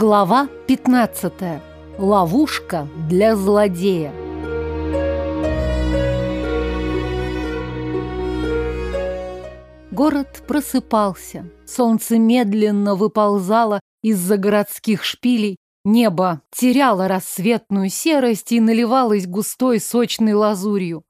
Глава 15. Ловушка для злодея. Город просыпался. Солнце медленно выползало из-за городских шпилей. Небо теряло рассветную серость и наливалось густой сочной лазурью.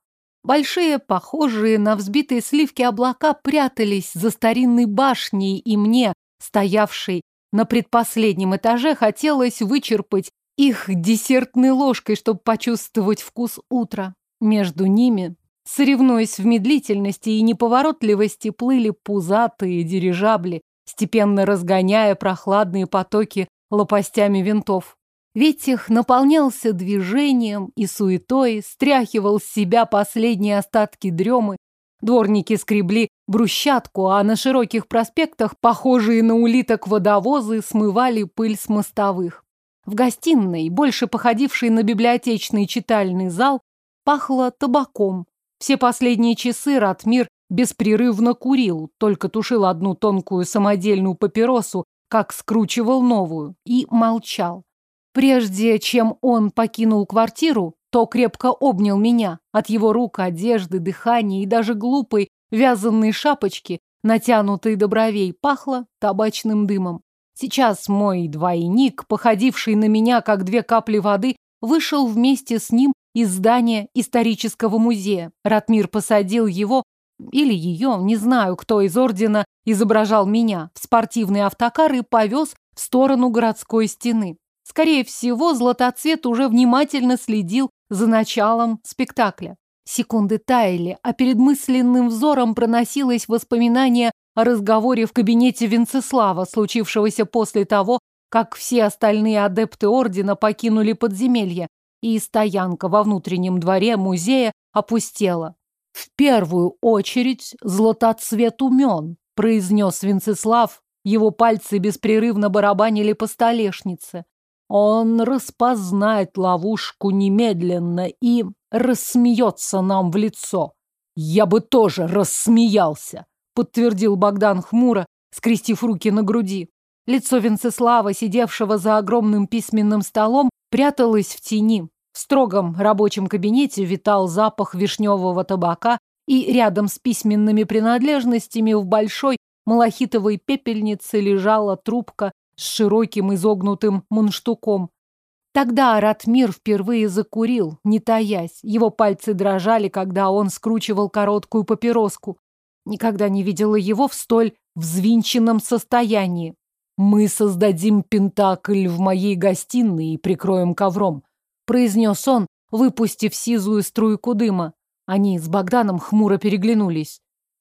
Большие, похожие на взбитые сливки облака прятались за старинной башней и мне, стоявшей на предпоследнем этаже хотелось вычерпать их десертной ложкой, чтобы почувствовать вкус утра. Между ними, соревнуясь в медлительности и неповоротливости, плыли пузатые дирижабли, степенно разгоняя прохладные потоки лопастями винтов. Ветих наполнялся движением и суетой, стряхивал с себя последние остатки дремы, Дворники скребли брусчатку, а на широких проспектах, похожие на улиток водовозы, смывали пыль с мостовых. В гостиной, больше походившей на библиотечный читальный зал, пахло табаком. Все последние часы Ратмир беспрерывно курил, только тушил одну тонкую самодельную папиросу, как скручивал новую, и молчал. Прежде чем он покинул квартиру, то крепко обнял меня. От его рук, одежды, дыхания и даже глупой вязаной шапочки, натянутой до бровей, пахло табачным дымом. Сейчас мой двойник, походивший на меня как две капли воды, вышел вместе с ним из здания исторического музея. Ратмир посадил его или ее, не знаю, кто из ордена изображал меня, в спортивный автокар и повез в сторону городской стены. Скорее всего, Златоцвет уже внимательно следил за началом спектакля. Секунды таяли, а перед мысленным взором проносилось воспоминание о разговоре в кабинете Венцеслава, случившегося после того, как все остальные адепты ордена покинули подземелье, и стоянка во внутреннем дворе музея опустела. «В первую очередь златоцвет умен», — произнес Венцеслав. Его пальцы беспрерывно барабанили по столешнице. Он распознает ловушку немедленно и рассмеется нам в лицо. Я бы тоже рассмеялся, подтвердил Богдан хмуро, скрестив руки на груди. Лицо Венцеслава, сидевшего за огромным письменным столом, пряталось в тени. В строгом рабочем кабинете витал запах вишневого табака, и рядом с письменными принадлежностями в большой малахитовой пепельнице лежала трубка с широким изогнутым мунштуком. Тогда Ратмир впервые закурил, не таясь. Его пальцы дрожали, когда он скручивал короткую папироску. Никогда не видела его в столь взвинченном состоянии. «Мы создадим пентакль в моей гостиной и прикроем ковром», произнес он, выпустив сизую струйку дыма. Они с Богданом хмуро переглянулись.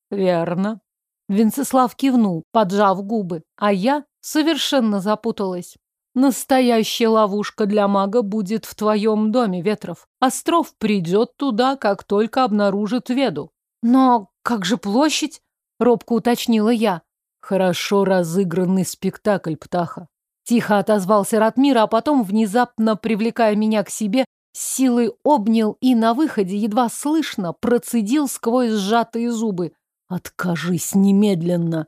«Верно». Венцеслав кивнул, поджав губы, а я совершенно запуталась. Настоящая ловушка для мага будет в твоем доме, Ветров. Остров придет туда, как только обнаружит Веду. Но как же площадь? Робко уточнила я. Хорошо разыгранный спектакль, Птаха. Тихо отозвался Ратмир, а потом, внезапно привлекая меня к себе, силой обнял и на выходе, едва слышно, процедил сквозь сжатые зубы. «Откажись немедленно!»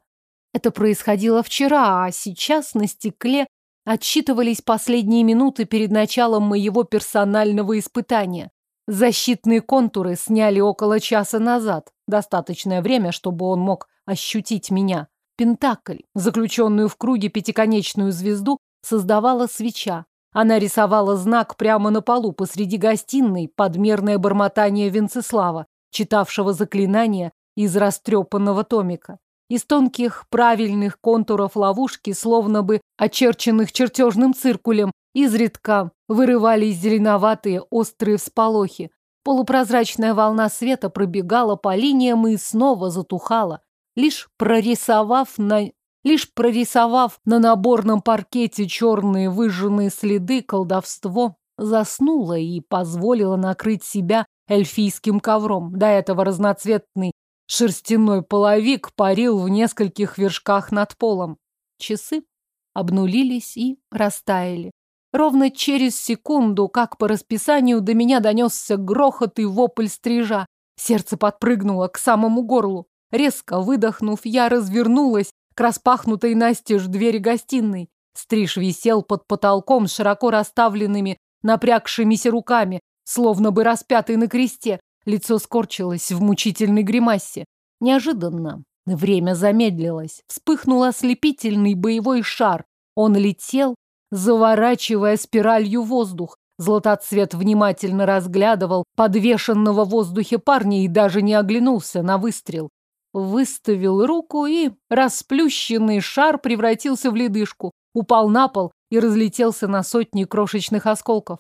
Это происходило вчера, а сейчас на стекле отсчитывались последние минуты перед началом моего персонального испытания. Защитные контуры сняли около часа назад. Достаточное время, чтобы он мог ощутить меня. Пентакль, заключенную в круге пятиконечную звезду, создавала свеча. Она рисовала знак прямо на полу посреди гостиной подмерное бормотание Венцеслава, читавшего заклинание из растрепанного томика. Из тонких правильных контуров ловушки, словно бы очерченных чертежным циркулем, изредка вырывались зеленоватые острые всполохи. Полупрозрачная волна света пробегала по линиям и снова затухала, лишь прорисовав на Лишь прорисовав на наборном паркете черные выжженные следы, колдовство заснуло и позволило накрыть себя эльфийским ковром. До этого разноцветный Шерстяной половик парил в нескольких вершках над полом. Часы обнулились и растаяли. Ровно через секунду, как по расписанию, до меня донесся грохот и вопль стрижа. Сердце подпрыгнуло к самому горлу. Резко выдохнув, я развернулась к распахнутой настежь двери гостиной. Стриж висел под потолком широко расставленными, напрягшимися руками, словно бы распятый на кресте. Лицо скорчилось в мучительной гримасе. Неожиданно время замедлилось. Вспыхнул ослепительный боевой шар. Он летел, заворачивая спиралью воздух. Златоцвет внимательно разглядывал подвешенного в воздухе парня и даже не оглянулся на выстрел. Выставил руку, и расплющенный шар превратился в ледышку, упал на пол и разлетелся на сотни крошечных осколков.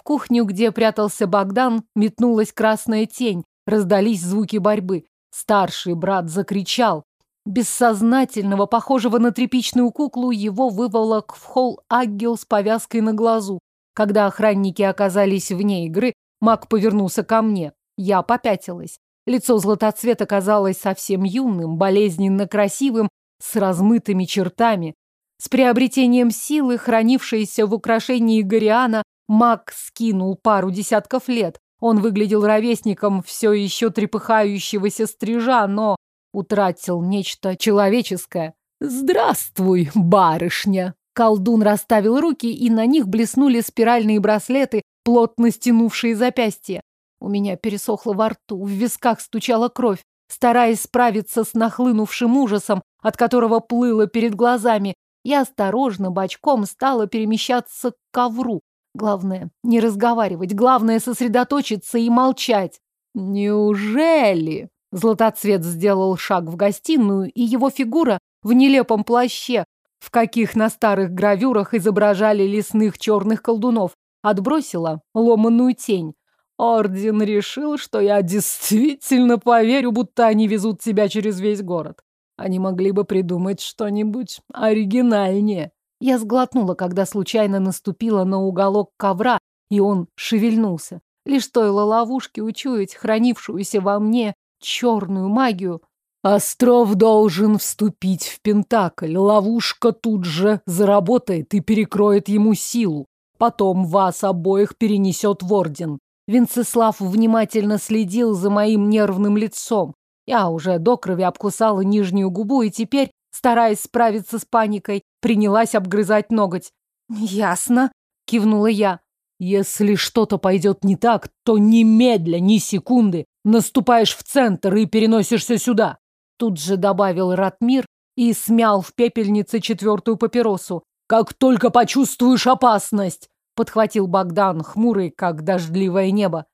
В кухню, где прятался Богдан, метнулась красная тень, раздались звуки борьбы. Старший брат закричал. Бессознательного, похожего на тряпичную куклу, его выволок в холл ангел с повязкой на глазу. Когда охранники оказались вне игры, маг повернулся ко мне. Я попятилась. Лицо златоцвета казалось совсем юным, болезненно красивым, с размытыми чертами. С приобретением силы, хранившейся в украшении Гориана, маг скинул пару десятков лет. Он выглядел ровесником все еще трепыхающегося стрижа, но утратил нечто человеческое. «Здравствуй, барышня!» Колдун расставил руки, и на них блеснули спиральные браслеты, плотно стянувшие запястья. У меня пересохло во рту, в висках стучала кровь. Стараясь справиться с нахлынувшим ужасом, от которого плыло перед глазами, я осторожно, бочком стала перемещаться к ковру. Главное, не разговаривать, главное сосредоточиться и молчать. Неужели? Златоцвет сделал шаг в гостиную, и его фигура в нелепом плаще, в каких на старых гравюрах изображали лесных черных колдунов, отбросила ломаную тень. Орден решил, что я действительно поверю, будто они везут тебя через весь город. Они могли бы придумать что-нибудь оригинальнее. Я сглотнула, когда случайно наступила на уголок ковра, и он шевельнулся. Лишь стоило ловушке учуять хранившуюся во мне черную магию, Остров должен вступить в Пентакль. Ловушка тут же заработает и перекроет ему силу. Потом вас обоих перенесет в Орден. Венцеслав внимательно следил за моим нервным лицом. Я уже до крови обкусала нижнюю губу и теперь, стараясь справиться с паникой, принялась обгрызать ноготь. «Ясно», — кивнула я. «Если что-то пойдет не так, то немедля, ни секунды, наступаешь в центр и переносишься сюда. Тут же добавил Ратмир и смял в пепельнице четвертую папиросу. «Как только почувствуешь опасность!» Подхватил Богдан, хмурый, как дождливое небо.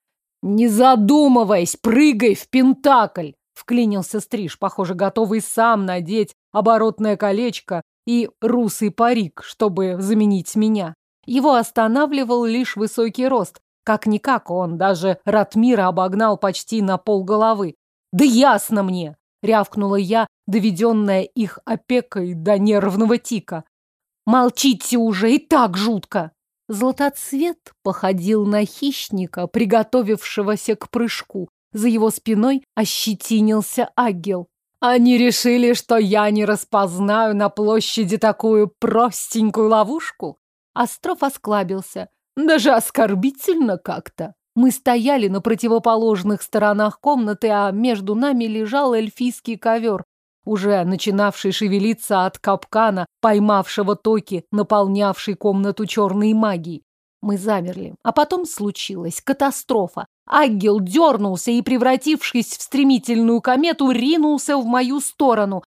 «Не задумываясь, прыгай в пентакль!» Вклинился Стриж, похоже, готовый сам надеть оборотное колечко и русый парик, чтобы заменить меня. Его останавливал лишь высокий рост. Как-никак он даже Ратмира обогнал почти на полголовы. «Да ясно мне! рявкнула я, доведенная их опекой до нервного тика. «Молчите уже, и так жутко!» Златоцвет походил на хищника, приготовившегося к прыжку. За его спиной ощетинился агел. Они решили, что я не распознаю на площади такую простенькую ловушку? Остров осклабился. Даже оскорбительно как-то. Мы стояли на противоположных сторонах комнаты, а между нами лежал эльфийский ковер, уже начинавший шевелиться от капкана, поймавшего токи, наполнявший комнату черной магией. Мы замерли. А потом случилась катастрофа. Ангел дернулся и, превратившись в стремительную комету, ринулся в мою сторону.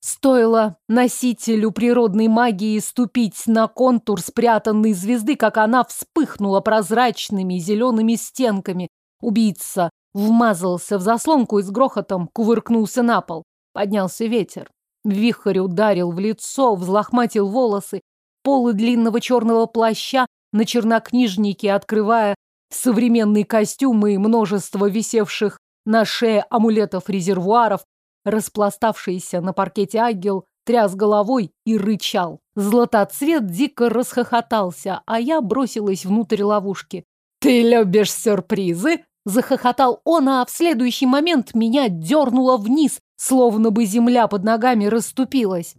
Стоило носителю природной магии ступить на контур спрятанной звезды, как она вспыхнула прозрачными зелеными стенками. Убийца вмазался в заслонку и с грохотом кувыркнулся на пол. Поднялся ветер. Вихрь ударил в лицо, взлохматил волосы, полы длинного черного плаща на чернокнижнике, открывая современный костюм и множество висевших на шее амулетов-резервуаров, Распластавшийся на паркете ангел тряс головой и рычал. Златоцвет дико расхохотался, а я бросилась внутрь ловушки. «Ты любишь сюрпризы?» Захохотал он, а в следующий момент меня дернуло вниз, словно бы земля под ногами расступилась.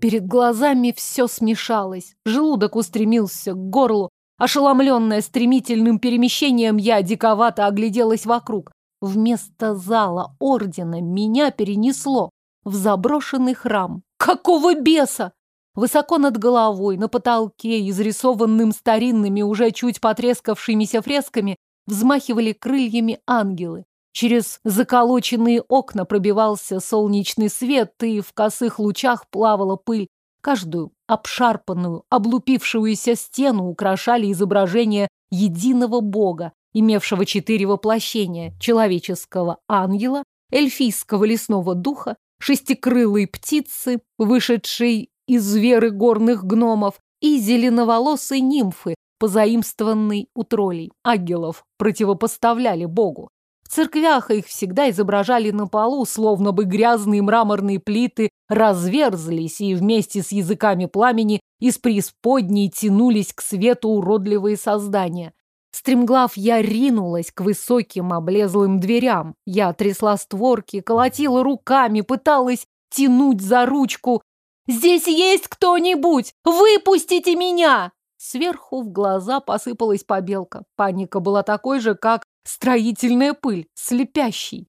Перед глазами все смешалось. Желудок устремился к горлу, Ошеломленная стремительным перемещением, я диковато огляделась вокруг. Вместо зала ордена меня перенесло в заброшенный храм. Какого беса? Высоко над головой, на потолке, изрисованным старинными, уже чуть потрескавшимися фресками, взмахивали крыльями ангелы. Через заколоченные окна пробивался солнечный свет, и в косых лучах плавала пыль. Каждую обшарпанную, облупившуюся стену украшали изображения единого бога, имевшего четыре воплощения – человеческого ангела, эльфийского лесного духа, шестикрылой птицы, вышедшей из веры горных гномов, и зеленоволосой нимфы, позаимствованной у троллей. Ангелов противопоставляли богу. В церквях их всегда изображали на полу, словно бы грязные мраморные плиты разверзлись, и вместе с языками пламени из преисподней тянулись к свету уродливые создания. Стремглав я ринулась к высоким облезлым дверям. Я трясла створки, колотила руками, пыталась тянуть за ручку. «Здесь есть кто-нибудь! Выпустите меня!» Сверху в глаза посыпалась побелка. Паника была такой же, как строительная пыль, слепящий.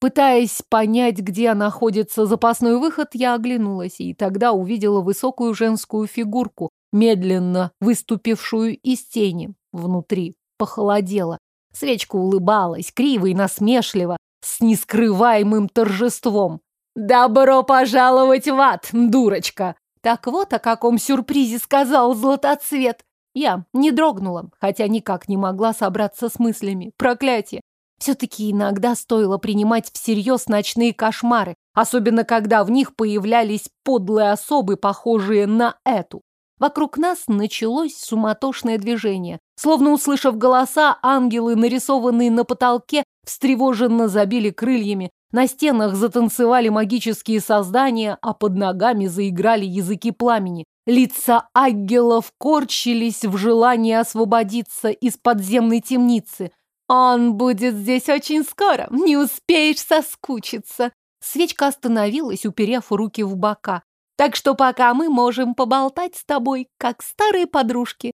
Пытаясь понять, где находится запасной выход, я оглянулась и тогда увидела высокую женскую фигурку, медленно выступившую из тени. Внутри похолодело. Свечка улыбалась, криво и насмешливо, с нескрываемым торжеством. «Добро пожаловать в ад, дурочка!» Так вот о каком сюрпризе сказал Златоцвет. Я не дрогнула, хотя никак не могла собраться с мыслями. Проклятие! Все-таки иногда стоило принимать всерьез ночные кошмары, особенно когда в них появлялись подлые особы, похожие на эту. Вокруг нас началось суматошное движение. Словно услышав голоса, ангелы, нарисованные на потолке, встревоженно забили крыльями, на стенах затанцевали магические создания, а под ногами заиграли языки пламени. Лица ангелов корчились в желании освободиться из подземной темницы. «Он будет здесь очень скоро, не успеешь соскучиться!» Свечка остановилась, уперев руки в бока. «Так что пока мы можем поболтать с тобой, как старые подружки».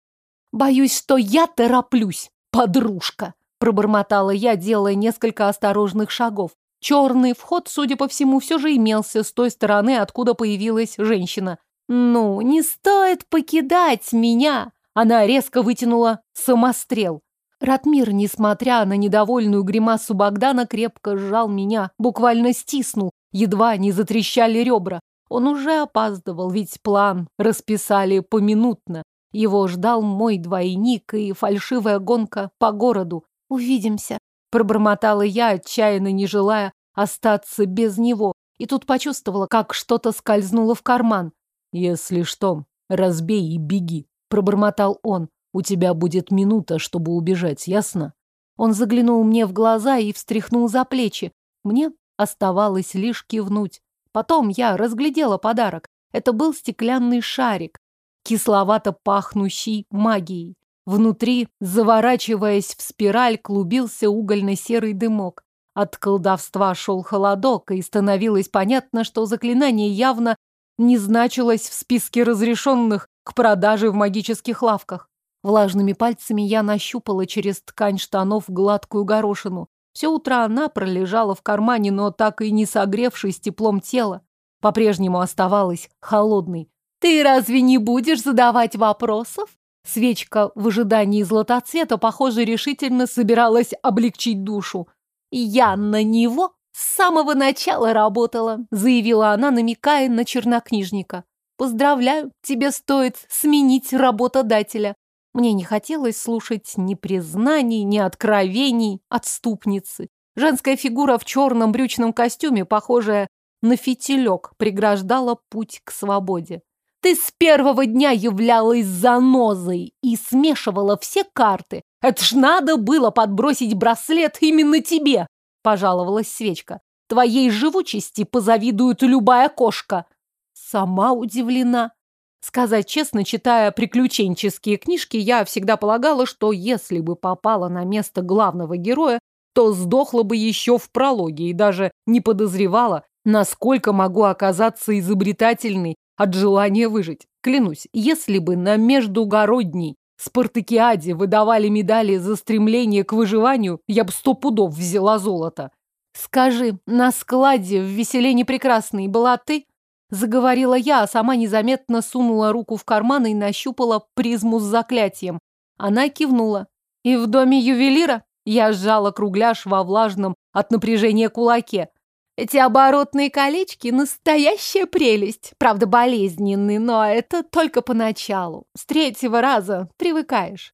«Боюсь, что я тороплюсь, подружка!» пробормотала я, делая несколько осторожных шагов. Черный вход, судя по всему, все же имелся с той стороны, откуда появилась женщина. «Ну, не стоит покидать меня!» Она резко вытянула самострел. Ратмир, несмотря на недовольную гримасу Богдана, крепко сжал меня, буквально стиснул, едва не затрещали ребра. Он уже опаздывал, ведь план расписали поминутно. Его ждал мой двойник и фальшивая гонка по городу. «Увидимся», — пробормотала я, отчаянно не желая остаться без него. И тут почувствовала, как что-то скользнуло в карман. «Если что, разбей и беги», — пробормотал он. «У тебя будет минута, чтобы убежать, ясно?» Он заглянул мне в глаза и встряхнул за плечи. Мне оставалось лишь кивнуть. Потом я разглядела подарок. Это был стеклянный шарик, кисловато пахнущий магией. Внутри, заворачиваясь в спираль, клубился угольно-серый дымок. От колдовства шел холодок, и становилось понятно, что заклинание явно не значилось в списке разрешенных к продаже в магических лавках. Влажными пальцами я нащупала через ткань штанов гладкую горошину. Все утро она пролежала в кармане, но так и не согревшись теплом тела, по-прежнему оставалась холодной. «Ты разве не будешь задавать вопросов?» Свечка в ожидании златоцвета, похоже, решительно собиралась облегчить душу. «Я на него с самого начала работала», заявила она, намекая на чернокнижника. «Поздравляю, тебе стоит сменить работодателя». Мне не хотелось слушать ни признаний, ни откровений отступницы. Женская фигура в черном брючном костюме, похожая на фитилек, преграждала путь к свободе. Ты с первого дня являлась занозой и смешивала все карты. Это ж надо было подбросить браслет именно тебе пожаловалась свечка. Твоей живучести позавидует любая кошка. Сама удивлена. Сказать честно, читая приключенческие книжки, я всегда полагала, что если бы попала на место главного героя, то сдохла бы еще в прологе и даже не подозревала, насколько могу оказаться изобретательной от желания выжить. Клянусь, если бы на междугородней спартакиаде выдавали медали за стремление к выживанию, я бы сто пудов взяла золото. Скажи, на складе в веселении прекрасный была ты? Заговорила я, а сама незаметно сунула руку в карман и нащупала призму с заклятием. Она кивнула. И в доме ювелира я сжала кругляш во влажном от напряжения кулаке. Эти оборотные колечки — настоящая прелесть. Правда, болезненные, но это только поначалу. С третьего раза привыкаешь.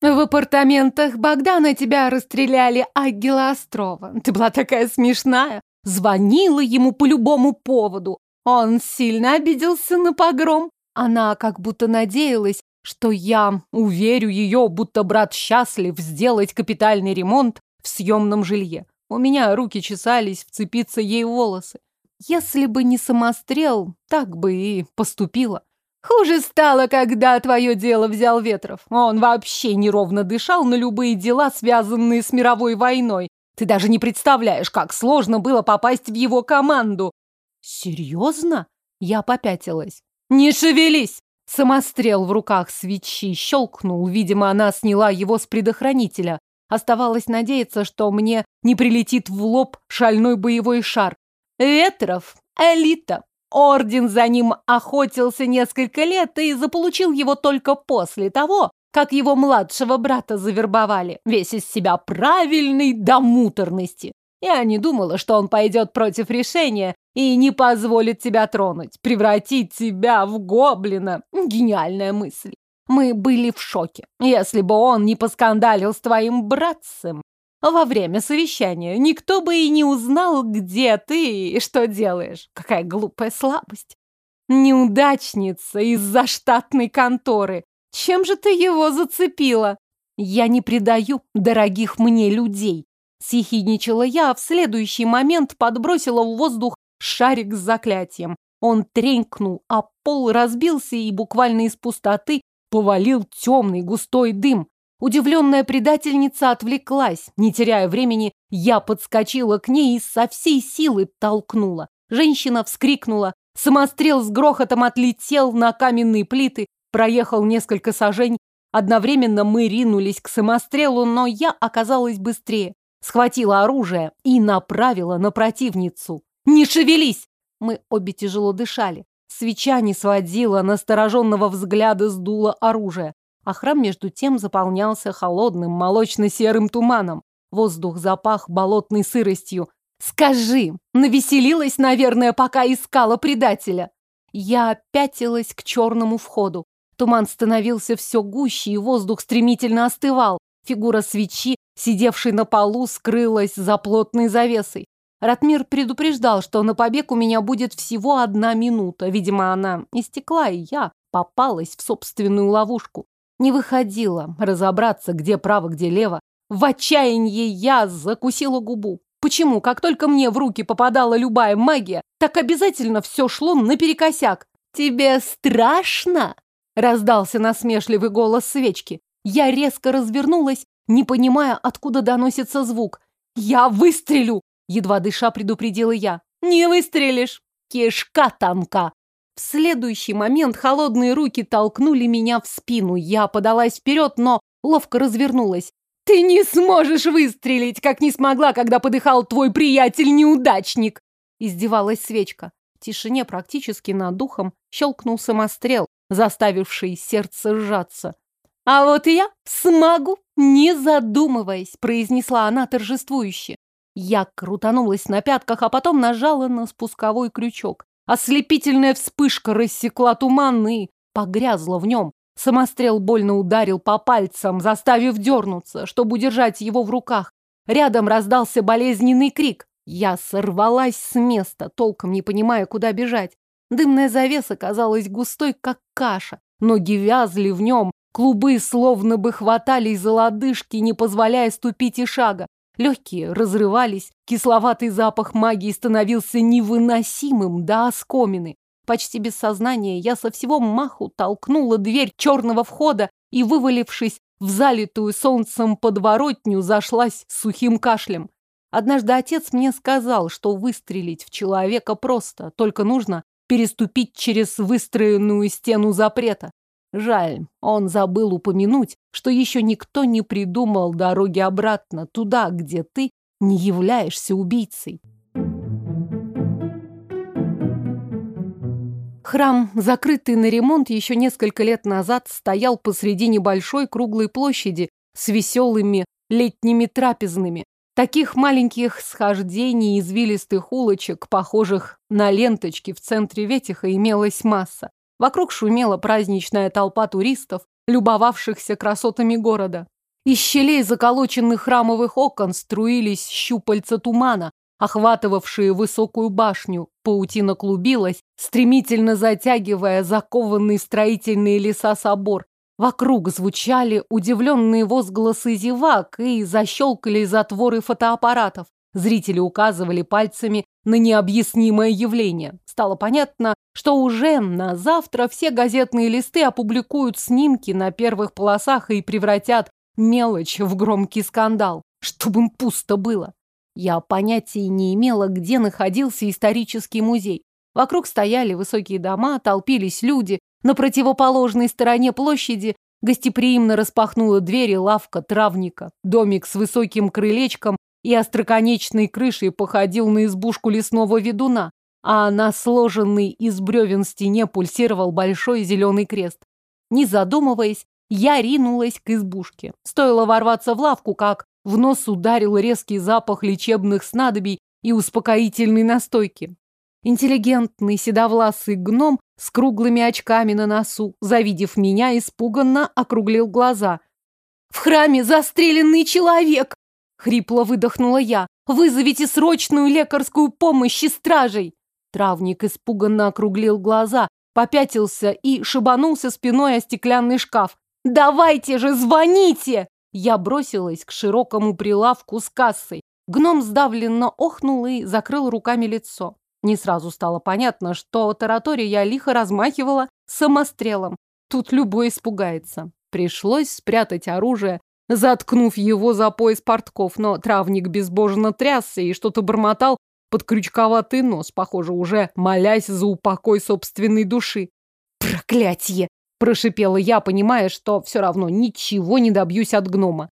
В апартаментах Богдана тебя расстреляли Агила Острова. Ты была такая смешная. Звонила ему по любому поводу. Он сильно обиделся на погром. Она как будто надеялась, что я уверю ее, будто брат счастлив сделать капитальный ремонт в съемном жилье. У меня руки чесались вцепиться ей в волосы. Если бы не самострел, так бы и поступила. Хуже стало, когда твое дело взял Ветров. Он вообще неровно дышал на любые дела, связанные с мировой войной. Ты даже не представляешь, как сложно было попасть в его команду. Серьезно? Я попятилась. Не шевелись! Самострел в руках свечи щелкнул. Видимо, она сняла его с предохранителя. Оставалось надеяться, что мне не прилетит в лоб шальной боевой шар. Ветров — элита. Орден за ним охотился несколько лет и заполучил его только после того, как его младшего брата завербовали, весь из себя правильный до муторности. Я не думала, что он пойдет против решения и не позволит тебя тронуть, превратить тебя в гоблина. Гениальная мысль. Мы были в шоке. Если бы он не поскандалил с твоим братцем во время совещания, никто бы и не узнал, где ты и что делаешь. Какая глупая слабость. Неудачница из-за штатной конторы. Чем же ты его зацепила? Я не предаю дорогих мне людей. Съехидничала я, а в следующий момент подбросила в воздух шарик с заклятием. Он тренькнул, а пол разбился и буквально из пустоты повалил темный густой дым. Удивленная предательница отвлеклась. Не теряя времени, я подскочила к ней и со всей силы толкнула. Женщина вскрикнула. Самострел с грохотом отлетел на каменные плиты, проехал несколько сажень. Одновременно мы ринулись к самострелу, но я оказалась быстрее схватила оружие и направила на противницу. «Не шевелись!» Мы обе тяжело дышали. Свеча не сводила настороженного взгляда с дула оружия, а храм между тем заполнялся холодным молочно-серым туманом. Воздух запах болотной сыростью. «Скажи, навеселилась, наверное, пока искала предателя?» Я пятилась к черному входу. Туман становился все гуще, и воздух стремительно остывал. Фигура свечи сидевший на полу, скрылась за плотной завесой. Ратмир предупреждал, что на побег у меня будет всего одна минута. Видимо, она истекла, и я попалась в собственную ловушку. Не выходила разобраться, где право, где лево. В отчаянии я закусила губу. Почему, как только мне в руки попадала любая магия, так обязательно все шло наперекосяк? «Тебе страшно?» — раздался насмешливый голос свечки. Я резко развернулась не понимая, откуда доносится звук. «Я выстрелю!» — едва дыша предупредила я. «Не выстрелишь! Кишка танка!» В следующий момент холодные руки толкнули меня в спину. Я подалась вперед, но ловко развернулась. «Ты не сможешь выстрелить, как не смогла, когда подыхал твой приятель-неудачник!» Издевалась свечка. В тишине практически над духом щелкнул самострел, заставивший сердце сжаться. «А вот я смогу, не задумываясь», — произнесла она торжествующе. Я крутанулась на пятках, а потом нажала на спусковой крючок. Ослепительная вспышка рассекла туман и погрязла в нем. Самострел больно ударил по пальцам, заставив дернуться, чтобы удержать его в руках. Рядом раздался болезненный крик. Я сорвалась с места, толком не понимая, куда бежать. Дымная завеса казалась густой, как каша. Ноги вязли в нем, Клубы словно бы хватались за лодыжки, не позволяя ступить и шага. Легкие разрывались, кисловатый запах магии становился невыносимым до оскомины. Почти без сознания я со всего маху толкнула дверь черного входа и, вывалившись в залитую солнцем подворотню, зашлась сухим кашлем. Однажды отец мне сказал, что выстрелить в человека просто, только нужно переступить через выстроенную стену запрета. Жаль, он забыл упомянуть, что еще никто не придумал дороги обратно, туда, где ты не являешься убийцей. Храм, закрытый на ремонт еще несколько лет назад, стоял посреди небольшой круглой площади с веселыми летними трапезными. Таких маленьких схождений извилистых улочек, похожих на ленточки в центре Ветиха, имелась масса. Вокруг шумела праздничная толпа туристов, любовавшихся красотами города. Из щелей заколоченных храмовых окон струились щупальца тумана, охватывавшие высокую башню. Паутина клубилась, стремительно затягивая закованный строительные леса собор. Вокруг звучали удивленные возгласы зевак и защелкали затворы фотоаппаратов. Зрители указывали пальцами на необъяснимое явление. Стало понятно, что уже на завтра все газетные листы опубликуют снимки на первых полосах и превратят мелочь в громкий скандал, чтобы им пусто было. Я понятия не имела, где находился исторический музей. Вокруг стояли высокие дома, толпились люди. На противоположной стороне площади гостеприимно распахнула двери лавка травника. Домик с высоким крылечком и остроконечной крышей походил на избушку лесного ведуна, а на сложенной из бревен стене пульсировал большой зеленый крест. Не задумываясь, я ринулась к избушке. Стоило ворваться в лавку, как в нос ударил резкий запах лечебных снадобий и успокоительной настойки. Интеллигентный седовласый гном с круглыми очками на носу, завидев меня, испуганно округлил глаза. «В храме застреленный человек!» — хрипло выдохнула я. «Вызовите срочную лекарскую помощь и стражей!» Травник испуганно округлил глаза, попятился и шибанулся спиной о стеклянный шкаф. «Давайте же, звоните!» Я бросилась к широкому прилавку с кассой. Гном сдавленно охнул и закрыл руками лицо. Не сразу стало понятно, что таратория я лихо размахивала самострелом. Тут любой испугается. Пришлось спрятать оружие, заткнув его за пояс портков, но травник безбожно трясся и что-то бормотал под крючковатый нос, похоже, уже молясь за упокой собственной души. «Проклятье!» Прошипела я, понимая, что все равно ничего не добьюсь от гнома.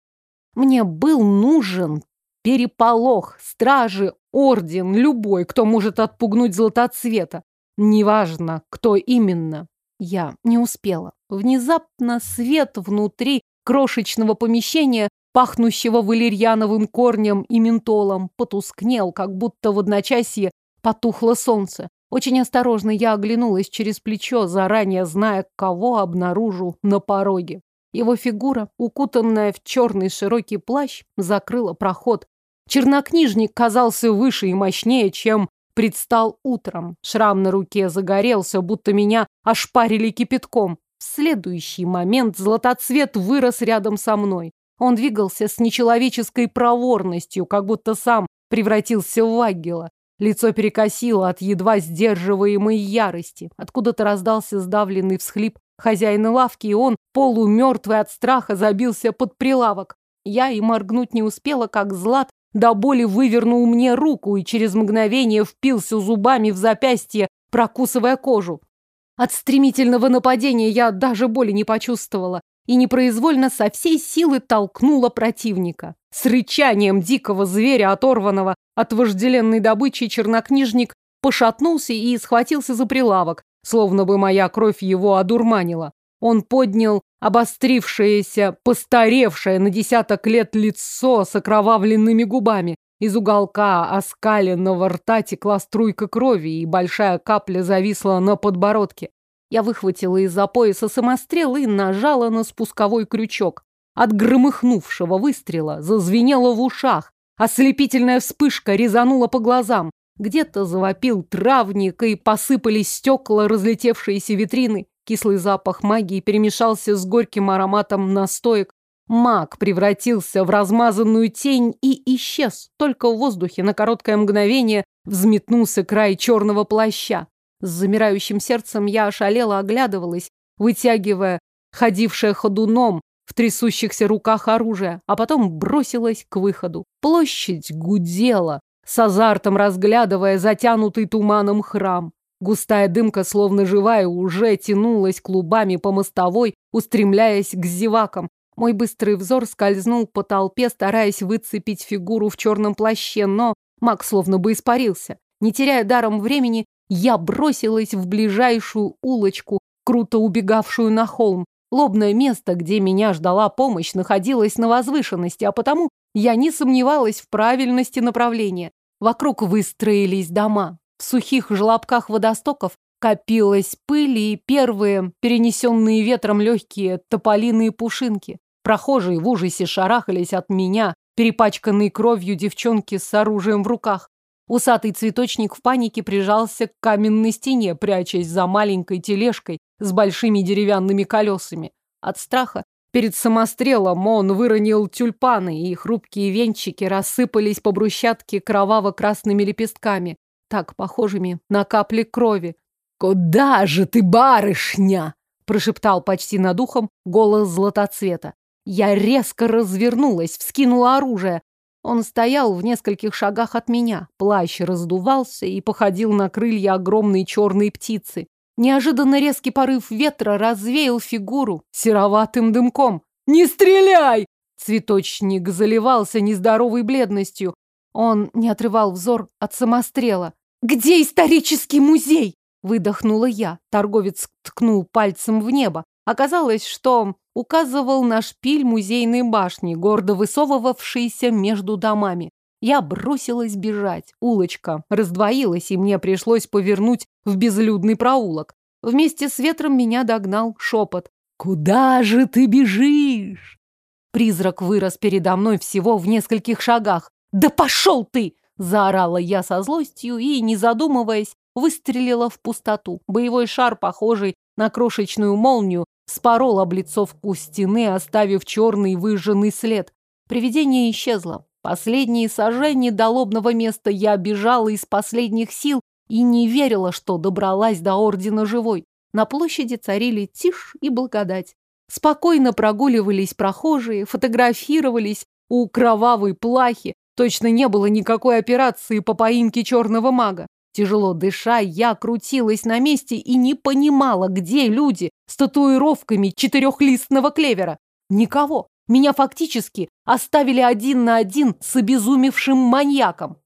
Мне был нужен переполох, стражи, орден, любой, кто может отпугнуть золотоцвета. Неважно, кто именно. Я не успела. Внезапно свет внутри крошечного помещения, пахнущего валерьяновым корнем и ментолом, потускнел, как будто в одночасье потухло солнце. Очень осторожно я оглянулась через плечо, заранее зная, кого обнаружу на пороге. Его фигура, укутанная в черный широкий плащ, закрыла проход. Чернокнижник казался выше и мощнее, чем предстал утром. Шрам на руке загорелся, будто меня ошпарили кипятком. В следующий момент златоцвет вырос рядом со мной. Он двигался с нечеловеческой проворностью, как будто сам превратился в ангела. Лицо перекосило от едва сдерживаемой ярости. Откуда-то раздался сдавленный всхлип хозяина лавки, и он, полумертвый от страха, забился под прилавок. Я и моргнуть не успела, как Злат до боли вывернул мне руку и через мгновение впился зубами в запястье, прокусывая кожу. От стремительного нападения я даже боли не почувствовала и непроизвольно со всей силы толкнула противника. С рычанием дикого зверя, оторванного от вожделенной добычи, чернокнижник пошатнулся и схватился за прилавок, словно бы моя кровь его одурманила. Он поднял обострившееся, постаревшее на десяток лет лицо с окровавленными губами. Из уголка оскаленного рта текла струйка крови, и большая капля зависла на подбородке. Я выхватила из-за пояса самострел и нажала на спусковой крючок. От громыхнувшего выстрела зазвенело в ушах. Ослепительная вспышка резанула по глазам. Где-то завопил травник, и посыпались стекла, разлетевшиеся витрины. Кислый запах магии перемешался с горьким ароматом настоек. Маг превратился в размазанную тень и исчез. Только в воздухе на короткое мгновение взметнулся край черного плаща. С замирающим сердцем я ошалела, оглядывалась, вытягивая ходившее ходуном в трясущихся руках оружие, а потом бросилась к выходу. Площадь гудела, с азартом разглядывая затянутый туманом храм. Густая дымка, словно живая, уже тянулась клубами по мостовой, устремляясь к зевакам. Мой быстрый взор скользнул по толпе, стараясь выцепить фигуру в черном плаще, но маг словно бы испарился. Не теряя даром времени, я бросилась в ближайшую улочку, круто убегавшую на холм. Лобное место, где меня ждала помощь, находилось на возвышенности, а потому я не сомневалась в правильности направления. Вокруг выстроились дома. В сухих желобках водостоков копилась пыль и первые, перенесенные ветром легкие тополиные пушинки. Прохожие в ужасе шарахались от меня, перепачканные кровью девчонки с оружием в руках. Усатый цветочник в панике прижался к каменной стене, прячась за маленькой тележкой с большими деревянными колесами. От страха перед самострелом он выронил тюльпаны, и хрупкие венчики рассыпались по брусчатке кроваво-красными лепестками, так похожими на капли крови. «Куда же ты, барышня?» – прошептал почти над ухом голос златоцвета. Я резко развернулась, вскинула оружие. Он стоял в нескольких шагах от меня. Плащ раздувался и походил на крылья огромной черной птицы. Неожиданно резкий порыв ветра развеял фигуру сероватым дымком. «Не стреляй!» Цветочник заливался нездоровой бледностью. Он не отрывал взор от самострела. «Где исторический музей?» Выдохнула я. Торговец ткнул пальцем в небо. Оказалось, что указывал на шпиль музейной башни, гордо высовывавшийся между домами. Я бросилась бежать. Улочка раздвоилась, и мне пришлось повернуть в безлюдный проулок. Вместе с ветром меня догнал шепот. «Куда же ты бежишь?» Призрак вырос передо мной всего в нескольких шагах. «Да пошел ты!» – заорала я со злостью и, не задумываясь, выстрелила в пустоту. Боевой шар, похожий на крошечную молнию, спорол облицовку стены, оставив черный выжженный след. Привидение исчезло. Последние сожжения до лобного места я бежала из последних сил и не верила, что добралась до Ордена живой. На площади царили тишь и благодать. Спокойно прогуливались прохожие, фотографировались у кровавой плахи. Точно не было никакой операции по поимке черного мага. Тяжело дыша, я крутилась на месте и не понимала, где люди с татуировками четырехлистного клевера. Никого. Меня фактически оставили один на один с обезумевшим маньяком.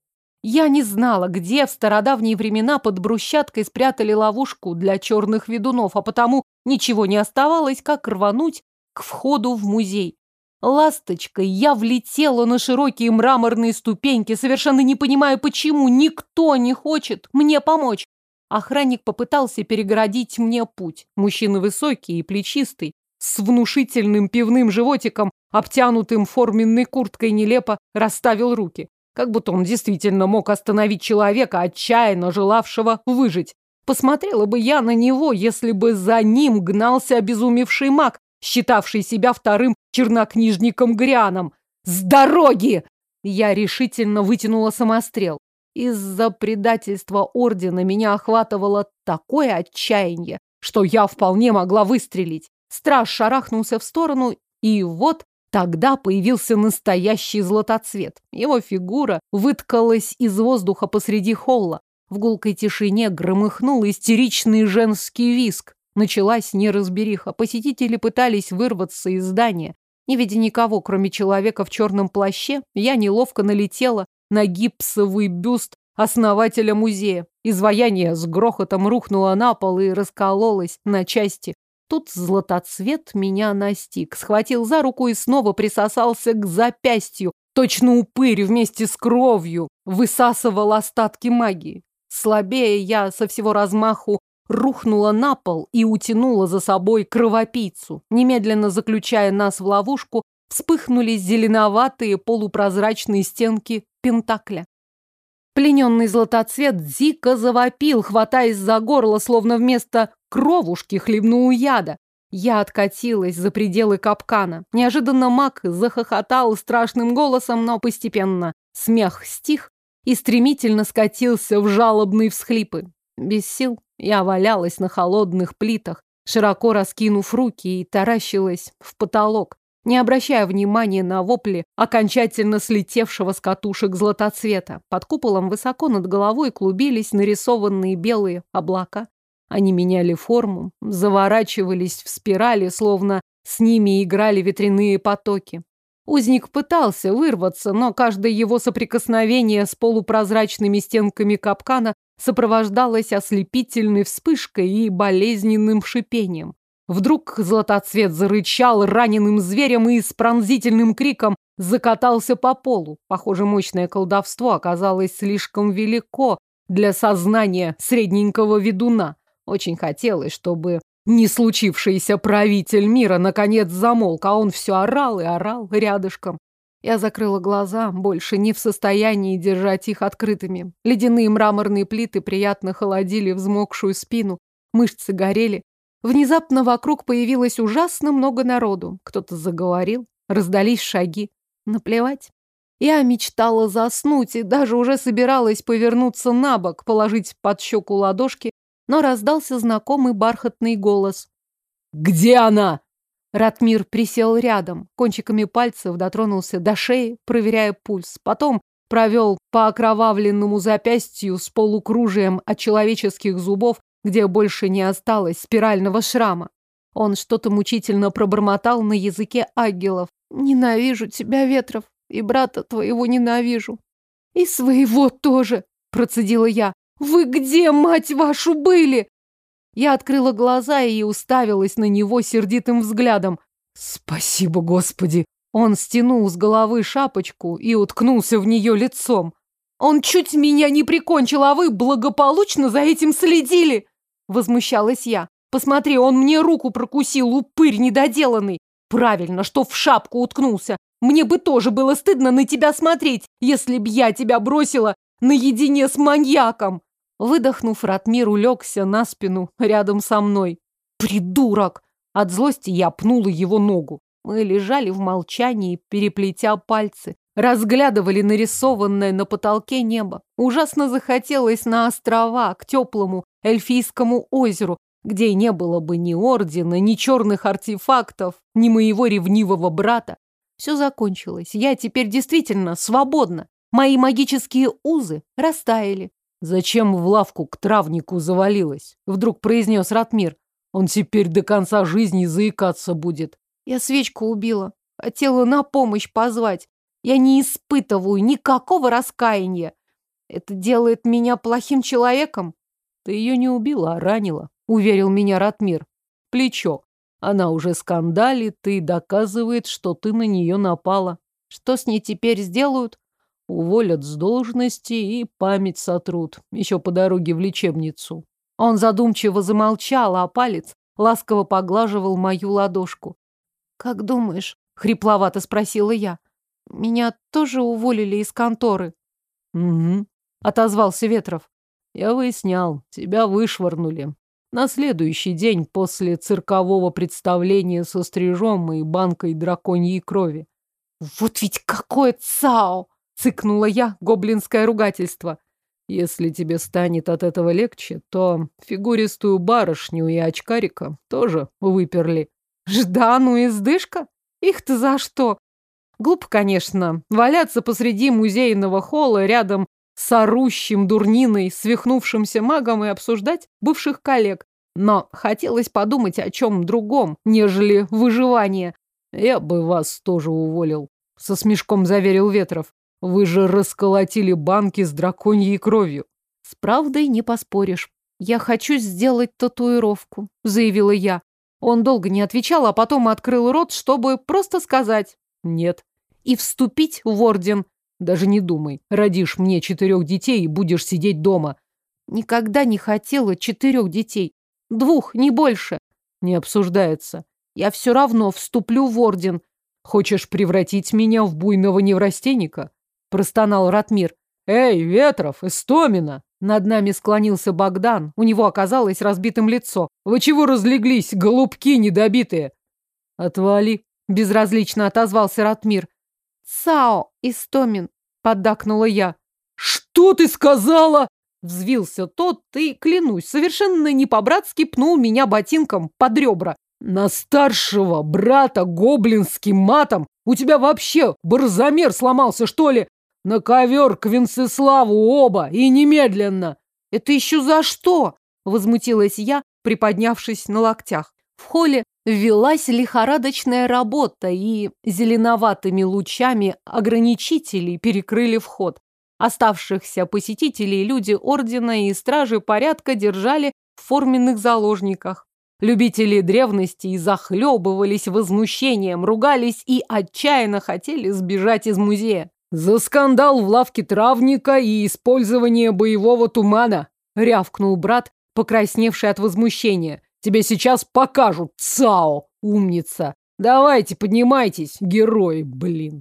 Я не знала, где в стародавние времена под брусчаткой спрятали ловушку для черных ведунов, а потому ничего не оставалось, как рвануть к входу в музей. Ласточкой я влетела на широкие мраморные ступеньки, совершенно не понимая, почему никто не хочет мне помочь. Охранник попытался перегородить мне путь. Мужчина высокий и плечистый, с внушительным пивным животиком, обтянутым форменной курткой, нелепо расставил руки. Как будто он действительно мог остановить человека, отчаянно желавшего выжить. Посмотрела бы я на него, если бы за ним гнался обезумевший маг, считавший себя вторым чернокнижником Гряном. «С дороги!» Я решительно вытянула самострел. Из-за предательства ордена меня охватывало такое отчаяние, что я вполне могла выстрелить. Страж шарахнулся в сторону, и вот тогда появился настоящий златоцвет. Его фигура выткалась из воздуха посреди холла. В гулкой тишине громыхнул истеричный женский виск. Началась неразбериха. Посетители пытались вырваться из здания. Не видя никого, кроме человека в черном плаще, я неловко налетела на гипсовый бюст основателя музея. Изваяние с грохотом рухнуло на пол и раскололось на части. Тут златоцвет меня настиг, схватил за руку и снова присосался к запястью. Точно упырь вместе с кровью высасывал остатки магии. Слабее я со всего размаху рухнула на пол и утянула за собой кровопийцу. Немедленно заключая нас в ловушку, вспыхнули зеленоватые полупрозрачные стенки пентакля. Плененный златоцвет дико завопил, хватаясь за горло, словно вместо кровушки хлебнул яда. Я откатилась за пределы капкана. Неожиданно маг захохотал страшным голосом, но постепенно смех стих и стремительно скатился в жалобные всхлипы. Без сил я валялась на холодных плитах, широко раскинув руки и таращилась в потолок, не обращая внимания на вопли окончательно слетевшего с катушек златоцвета. Под куполом высоко над головой клубились нарисованные белые облака. Они меняли форму, заворачивались в спирали, словно с ними играли ветряные потоки. Узник пытался вырваться, но каждое его соприкосновение с полупрозрачными стенками капкана сопровождалось ослепительной вспышкой и болезненным шипением. Вдруг златоцвет зарычал раненым зверем и с пронзительным криком закатался по полу. Похоже, мощное колдовство оказалось слишком велико для сознания средненького ведуна. Очень хотелось, чтобы не случившийся правитель мира наконец замолк, а он все орал и орал рядышком. Я закрыла глаза, больше не в состоянии держать их открытыми. Ледяные мраморные плиты приятно холодили взмокшую спину, мышцы горели. Внезапно вокруг появилось ужасно много народу. Кто-то заговорил, раздались шаги. Наплевать. Я мечтала заснуть и даже уже собиралась повернуться на бок, положить под щеку ладошки, но раздался знакомый бархатный голос. «Где она?» Ратмир присел рядом, кончиками пальцев дотронулся до шеи, проверяя пульс. Потом провел по окровавленному запястью с полукружием от человеческих зубов где больше не осталось спирального шрама. Он что-то мучительно пробормотал на языке ангелов. «Ненавижу тебя, Ветров, и брата твоего ненавижу. И своего тоже», — процедила я. «Вы где, мать вашу, были?» Я открыла глаза и уставилась на него сердитым взглядом. «Спасибо, Господи!» Он стянул с головы шапочку и уткнулся в нее лицом. «Он чуть меня не прикончил, а вы благополучно за этим следили!» Возмущалась я. Посмотри, он мне руку прокусил, упырь недоделанный. Правильно, что в шапку уткнулся. Мне бы тоже было стыдно на тебя смотреть, если б я тебя бросила наедине с маньяком. Выдохнув, Ратмир улегся на спину рядом со мной. Придурок! От злости я пнула его ногу. Мы лежали в молчании, переплетя пальцы. Разглядывали нарисованное на потолке небо. Ужасно захотелось на острова, к теплому эльфийскому озеру, где не было бы ни ордена, ни черных артефактов, ни моего ревнивого брата. Все закончилось. Я теперь действительно свободна. Мои магические узы растаяли. Зачем в лавку к травнику завалилась? Вдруг произнес Ратмир. Он теперь до конца жизни заикаться будет. Я свечку убила. Хотела на помощь позвать. Я не испытываю никакого раскаяния. Это делает меня плохим человеком? Ты ее не убила, а ранила, уверил меня Ратмир. Плечо. Она уже скандалит и доказывает, что ты на нее напала. Что с ней теперь сделают? Уволят с должности и память сотрут. Еще по дороге в лечебницу. Он задумчиво замолчал, а палец ласково поглаживал мою ладошку. «Как думаешь?» — хрипловато спросила я. «Меня тоже уволили из конторы?» «Угу», — отозвался Ветров. Я выяснял, тебя вышвырнули. На следующий день после циркового представления со стрижом и банкой драконьей крови. Вот ведь какое цао! Цыкнула я, гоблинское ругательство. Если тебе станет от этого легче, то фигуристую барышню и очкарика тоже выперли. Ждану и сдышка? Их-то за что? Глупо, конечно, валяться посреди музейного холла рядом с орущим дурниной, свихнувшимся магом и обсуждать бывших коллег. Но хотелось подумать о чем другом, нежели выживание. Я бы вас тоже уволил, со смешком заверил Ветров. Вы же расколотили банки с драконьей кровью. С правдой не поспоришь. Я хочу сделать татуировку, заявила я. Он долго не отвечал, а потом открыл рот, чтобы просто сказать «нет» и вступить в орден. Даже не думай. Родишь мне четырех детей и будешь сидеть дома. Никогда не хотела четырех детей. Двух, не больше. Не обсуждается. Я все равно вступлю в орден. Хочешь превратить меня в буйного неврастенника? Простонал Ратмир. Эй, Ветров, Истомина! Над нами склонился Богдан. У него оказалось разбитым лицо. Вы чего разлеглись, голубки недобитые? Отвали. Безразлично отозвался Ратмир. «Сао, Истомин!» — поддакнула я. «Что ты сказала?» Взвился тот и, клянусь, совершенно не по-братски пнул меня ботинком под ребра. «На старшего брата гоблинским матом? У тебя вообще борзомер сломался, что ли? На ковер к Венцеславу оба и немедленно!» «Это еще за что?» Возмутилась я, приподнявшись на локтях. В холле велась лихорадочная работа, и зеленоватыми лучами ограничителей перекрыли вход. Оставшихся посетителей люди ордена и стражи порядка держали в форменных заложниках. Любители древности захлебывались возмущением, ругались и отчаянно хотели сбежать из музея. «За скандал в лавке травника и использование боевого тумана!» — рявкнул брат, покрасневший от возмущения. «Тебе сейчас покажут, Цао, умница! Давайте, поднимайтесь, герои, блин!»